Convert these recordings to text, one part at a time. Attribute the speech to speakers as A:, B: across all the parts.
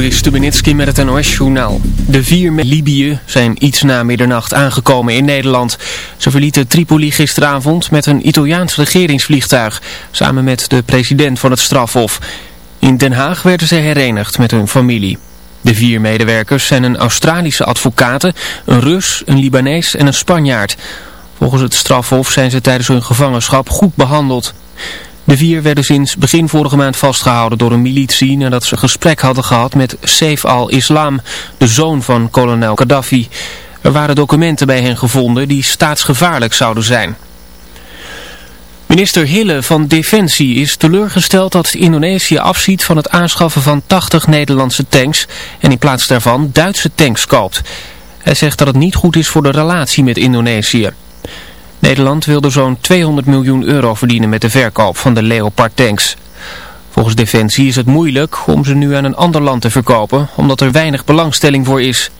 A: Joris met het NOS-journaal. De vier met Libië zijn iets na middernacht aangekomen in Nederland. Ze verlieten Tripoli gisteravond met een Italiaans regeringsvliegtuig... samen met de president van het strafhof. In Den Haag werden ze herenigd met hun familie. De vier medewerkers zijn een Australische advocaten, een Rus, een Libanees en een Spanjaard. Volgens het strafhof zijn ze tijdens hun gevangenschap goed behandeld... De vier werden sinds begin vorige maand vastgehouden door een militie nadat ze gesprek hadden gehad met Saif al-Islam, de zoon van kolonel Gaddafi. Er waren documenten bij hen gevonden die staatsgevaarlijk zouden zijn. Minister Hille van Defensie is teleurgesteld dat Indonesië afziet van het aanschaffen van 80 Nederlandse tanks en in plaats daarvan Duitse tanks koopt. Hij zegt dat het niet goed is voor de relatie met Indonesië. Nederland wilde zo'n 200 miljoen euro verdienen met de verkoop van de Leopard tanks. Volgens Defensie is het moeilijk om ze nu aan een ander land te verkopen, omdat er weinig belangstelling voor is.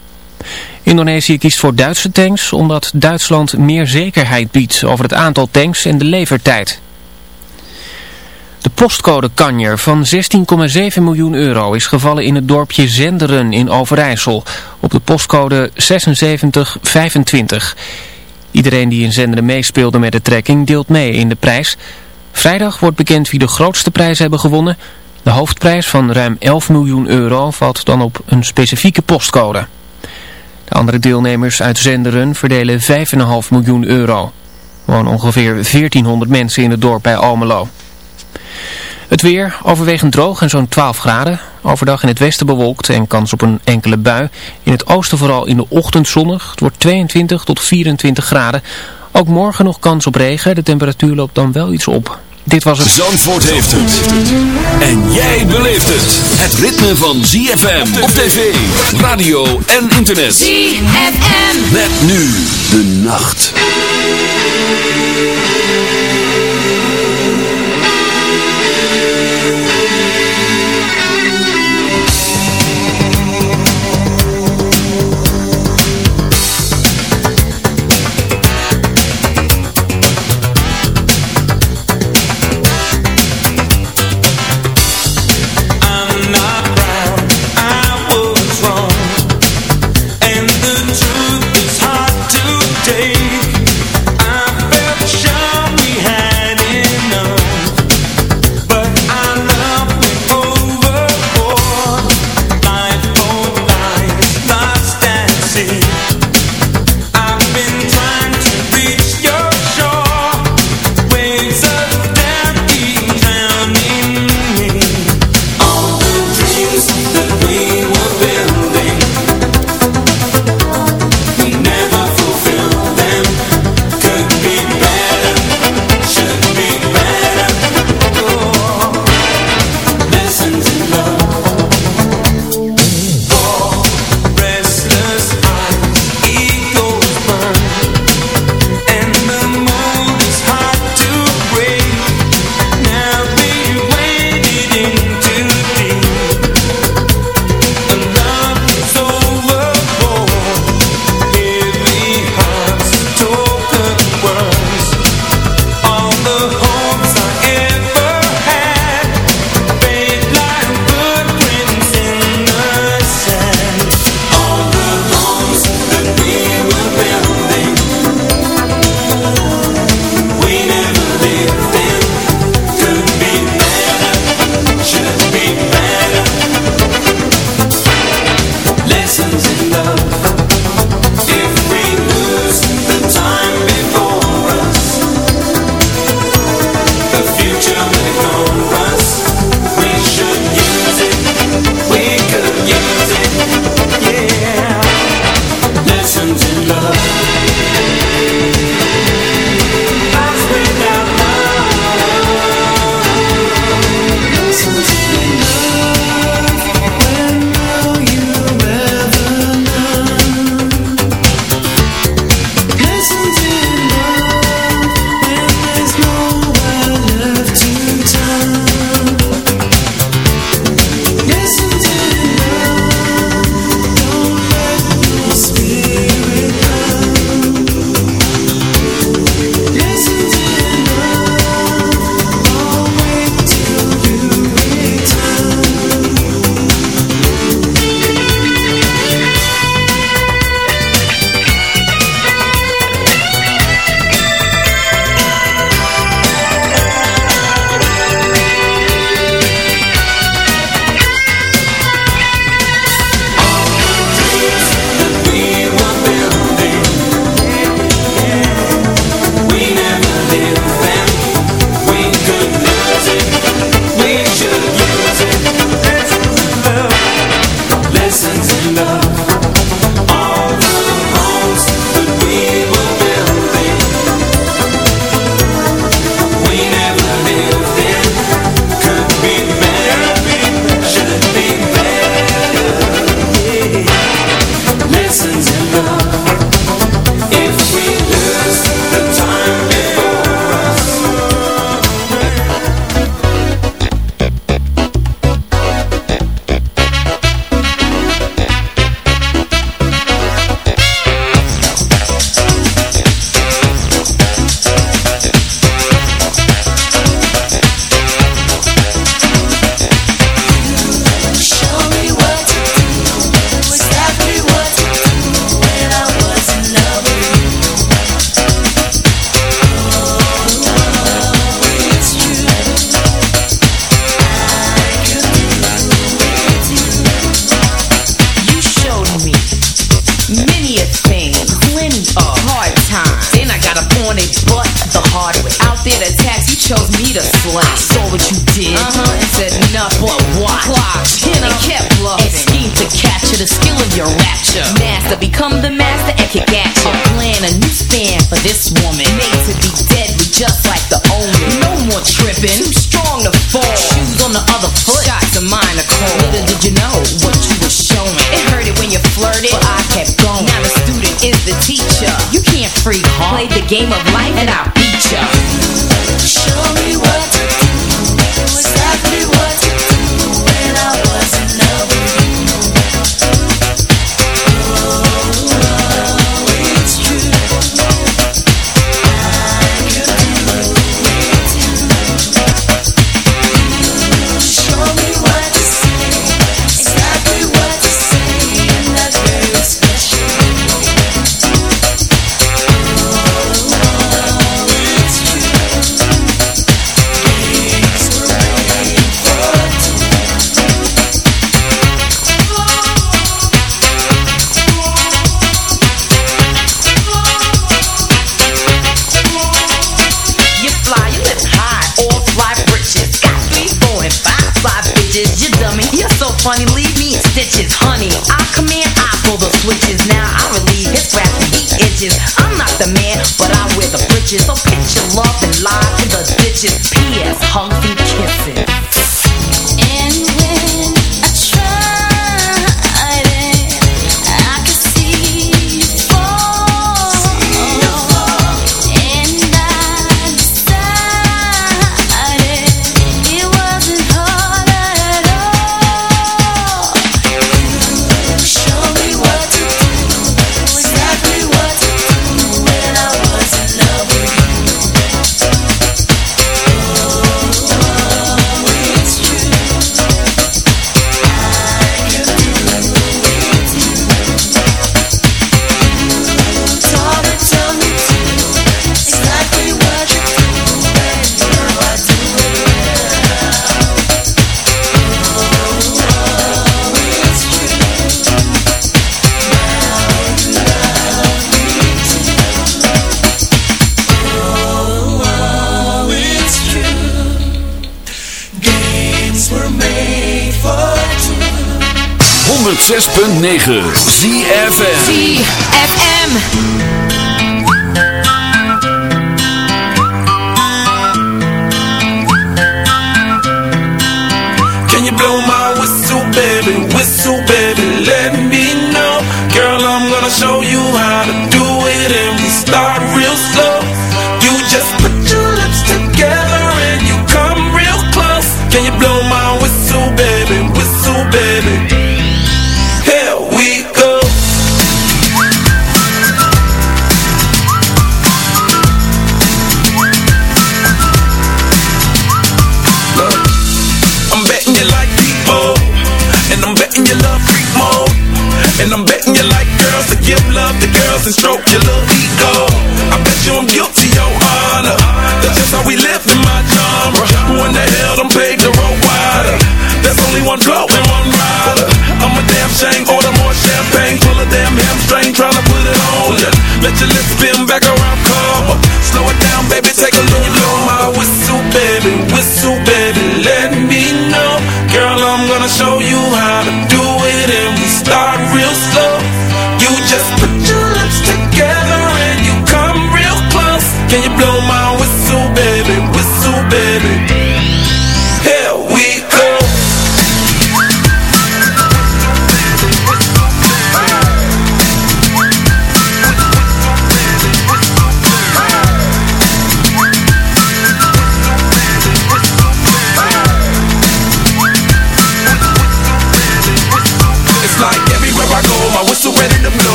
A: Indonesië kiest voor Duitse tanks omdat Duitsland meer zekerheid biedt over het aantal tanks en de levertijd. De postcode kanjer van 16,7 miljoen euro is gevallen in het dorpje Zenderen in Overijssel op de postcode 7625. Iedereen die in Zenderen meespeelde met de trekking deelt mee in de prijs. Vrijdag wordt bekend wie de grootste prijs hebben gewonnen. De hoofdprijs van ruim 11 miljoen euro valt dan op een specifieke postcode. De andere deelnemers uit Zenderen verdelen 5,5 miljoen euro. Gewoon ongeveer 1400 mensen in het dorp bij Almelo. Het weer overwegend droog en zo'n 12 graden. Overdag in het westen bewolkt en kans op een enkele bui. In het oosten vooral in de ochtend zonnig. Het wordt 22 tot 24 graden. Ook morgen nog kans op regen. De temperatuur loopt dan wel iets op. Dit was het...
B: Zandvoort heeft het. En jij beleeft het. Het ritme van ZFM op tv, radio en internet.
C: ZFM.
B: Met nu de nacht.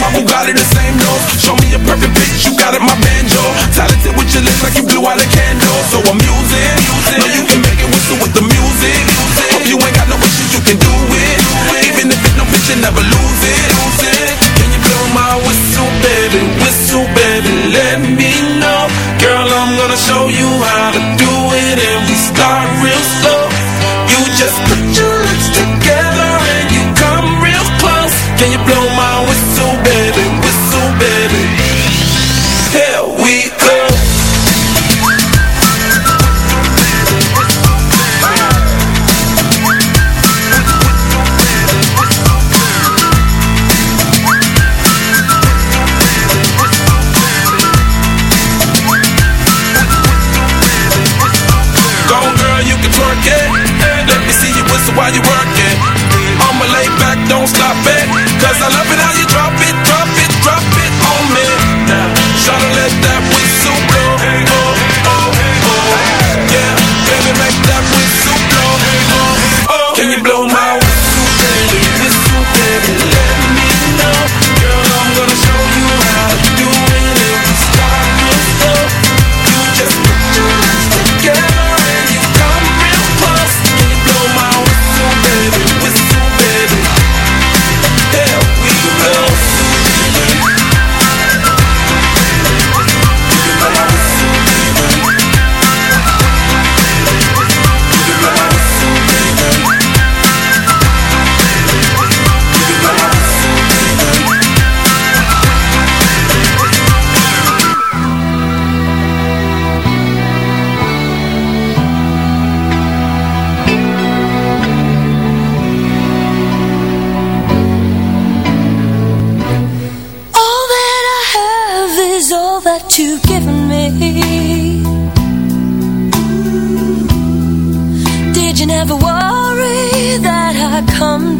B: my Bugatti the same nose Show me a perfect pitch, you got it, my banjo. Talented with your lips like you blew out a candle So I'm using, know you can make it whistle with the music. Hope you ain't got no issues, you can do it. Even if it's no pitch, you never lose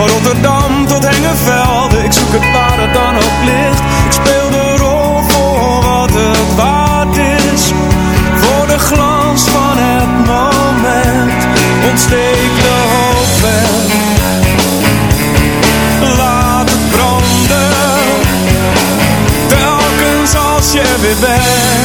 D: van Rotterdam tot Hengevelde. Ik zoek het waar het dan ook ligt. Ik speel de rol voor wat het waard is, voor de glans van het moment. Ontsteek de hoop laat het branden, telkens als je weer bent.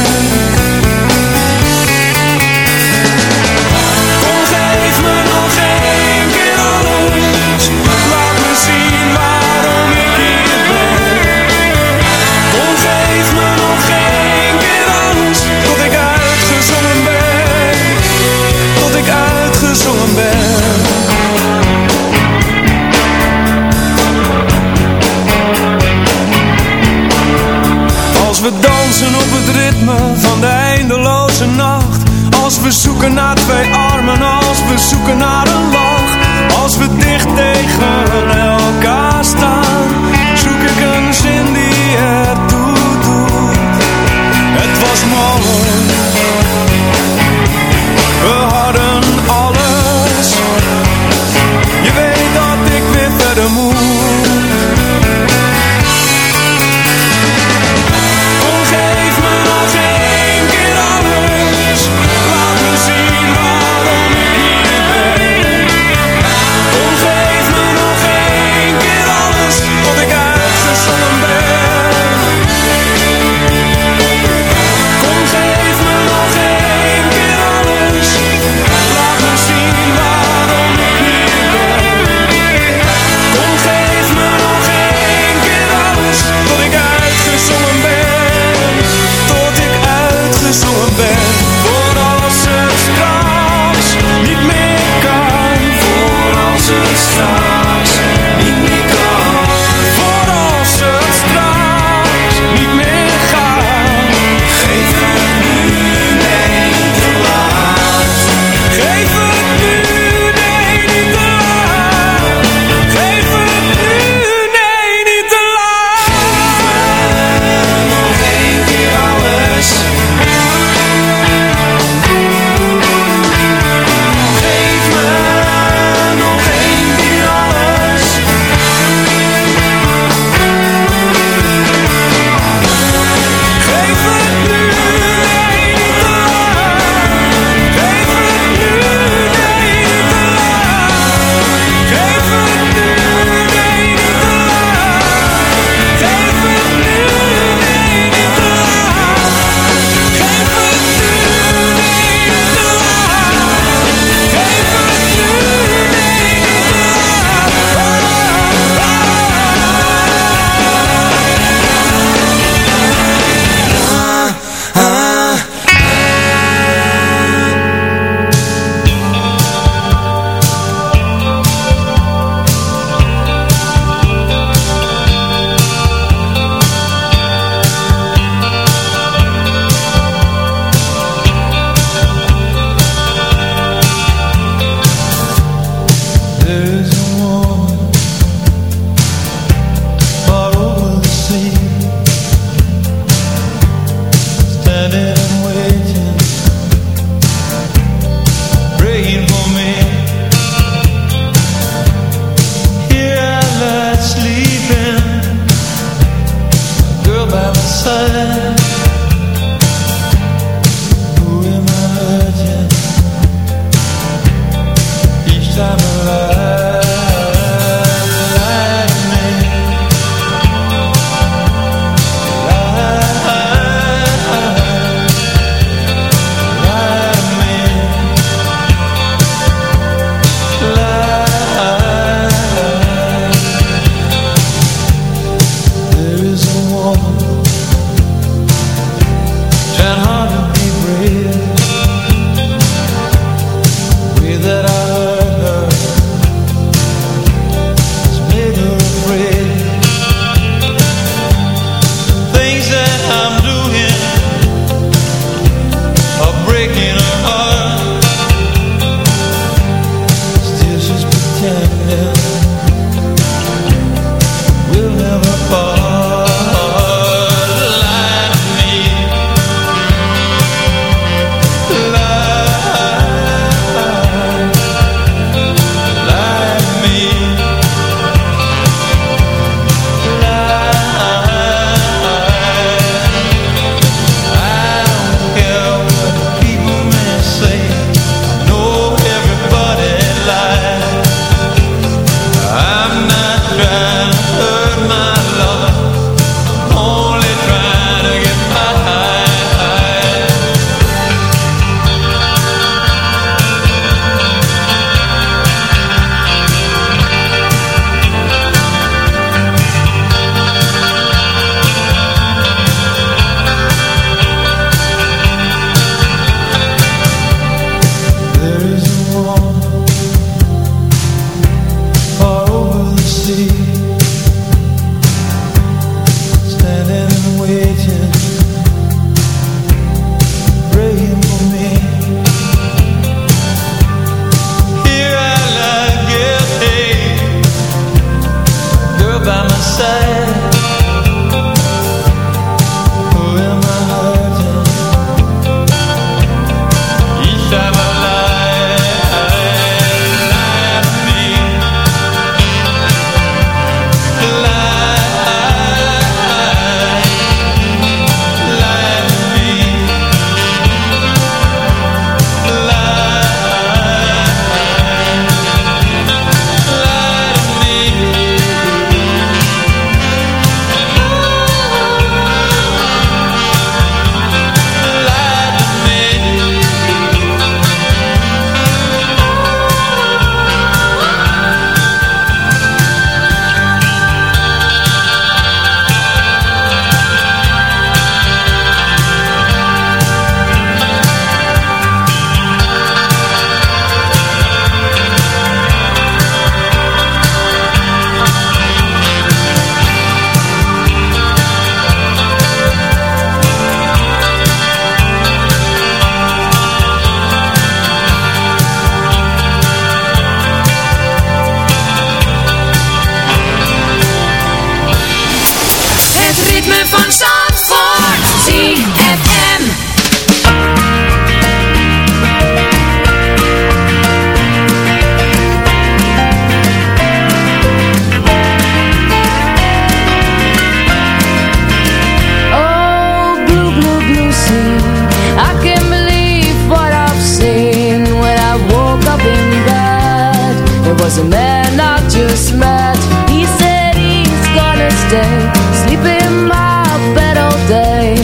D: man I just met. He said he's gonna stay Sleep in my bed all day.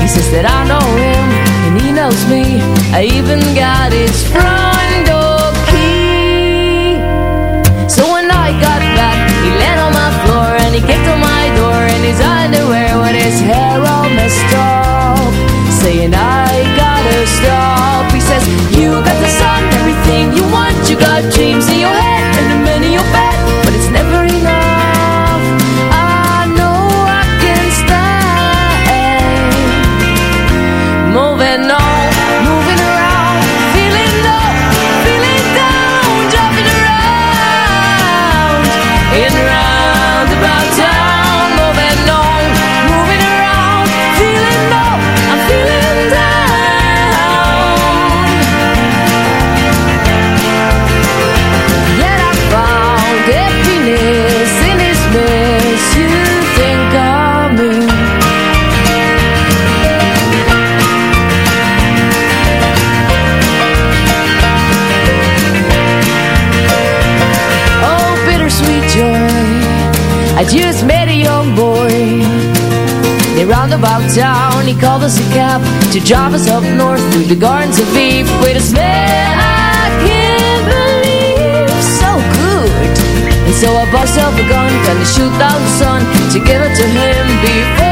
D: He says that I know him And he knows me. I even got his front door key. So when I got back He on my floor And he kicked on my door In
E: his underwear With his hair all messed up. Saying I gotta stop. He says you got the sun Everything you want You got dreams in your head called us a cab to drive us up north through the gardens of Eve. With a smell I can't believe so good. And so I bust up a gun, gonna shoot down the sun to give it to him before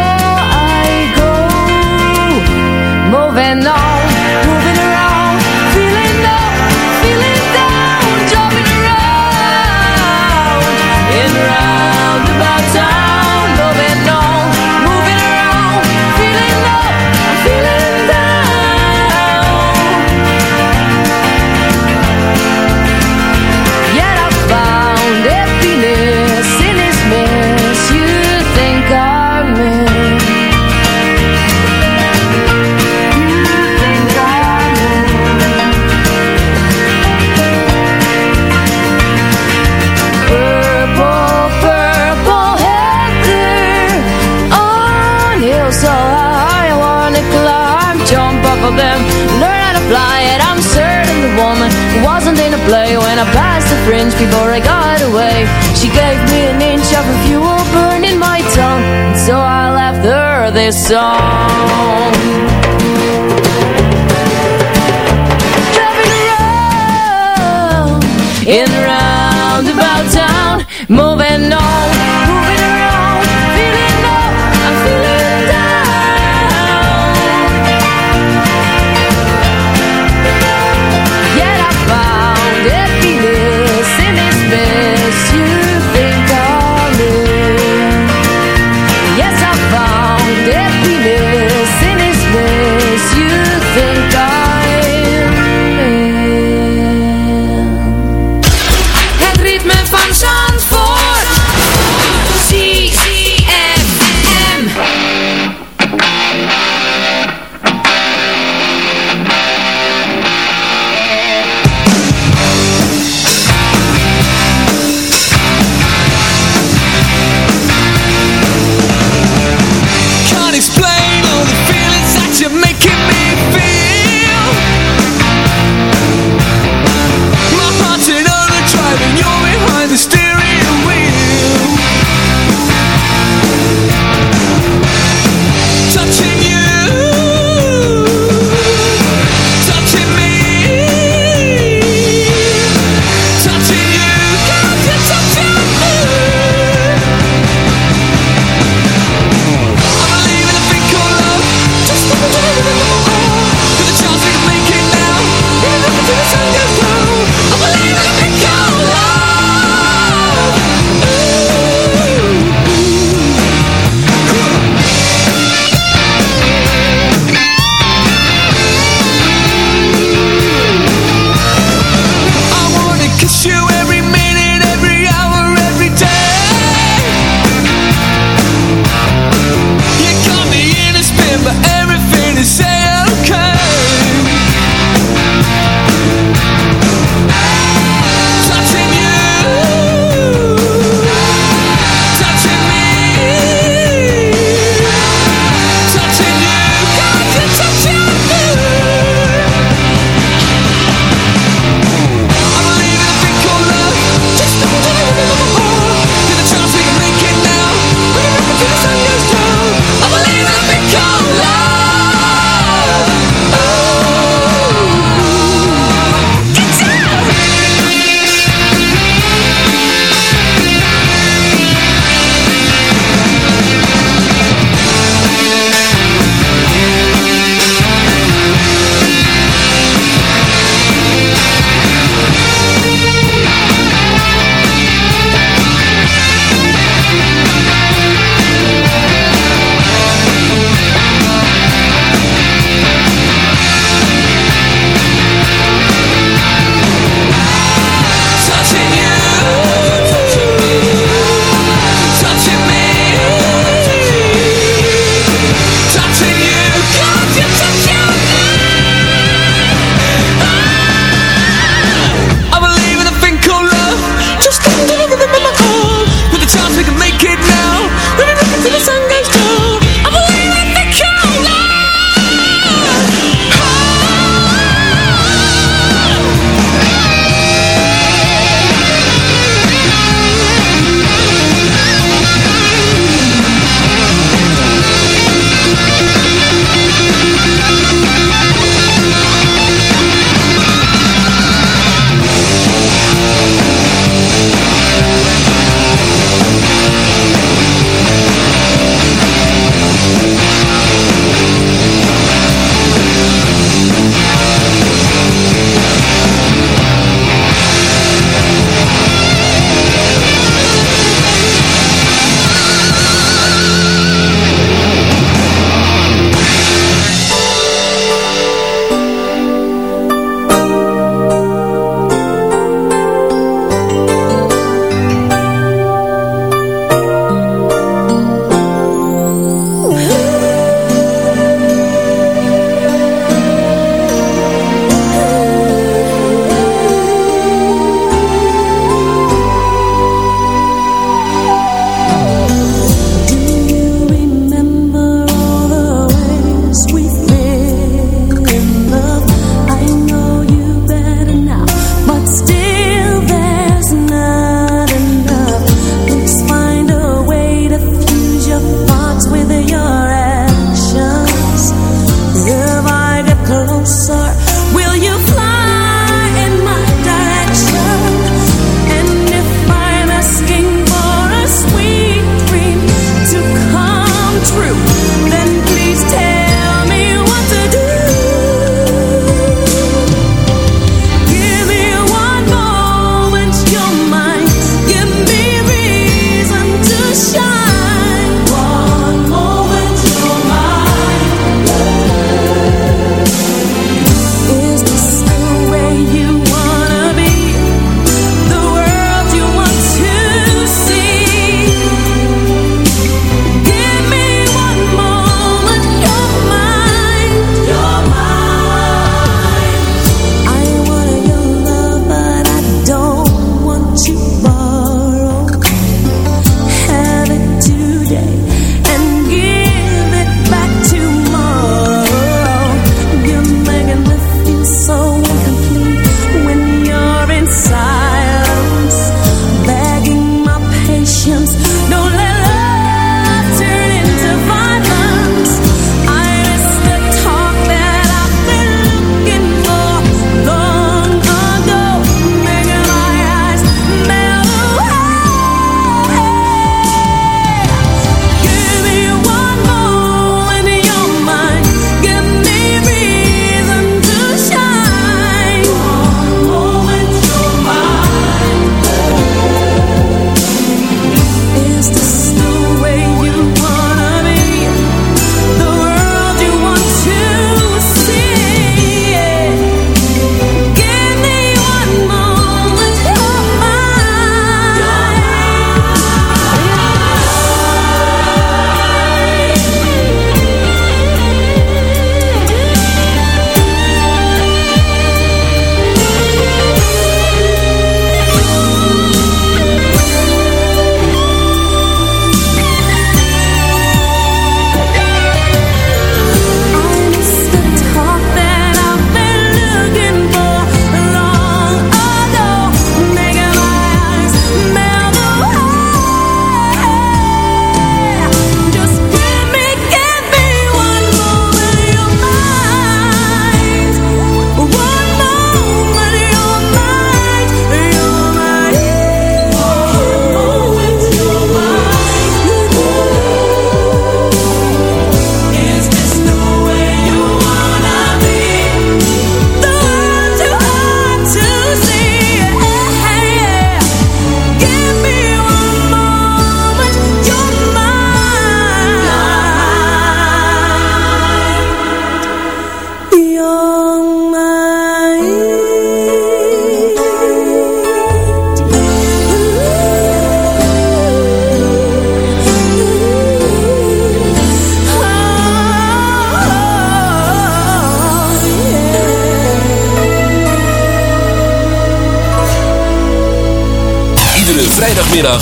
F: understood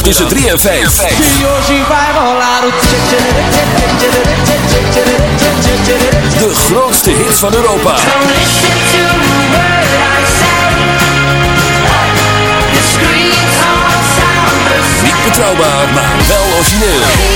F: tussen 3 en 5. De grootste hits van Europa. Niet betrouwbaar, maar wel origineel.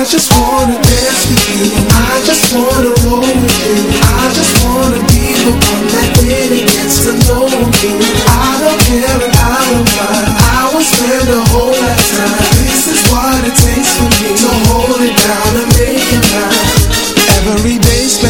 G: I just wanna dance with you. I just wanna roll with you. I just wanna be the one that really gets you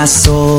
H: my soul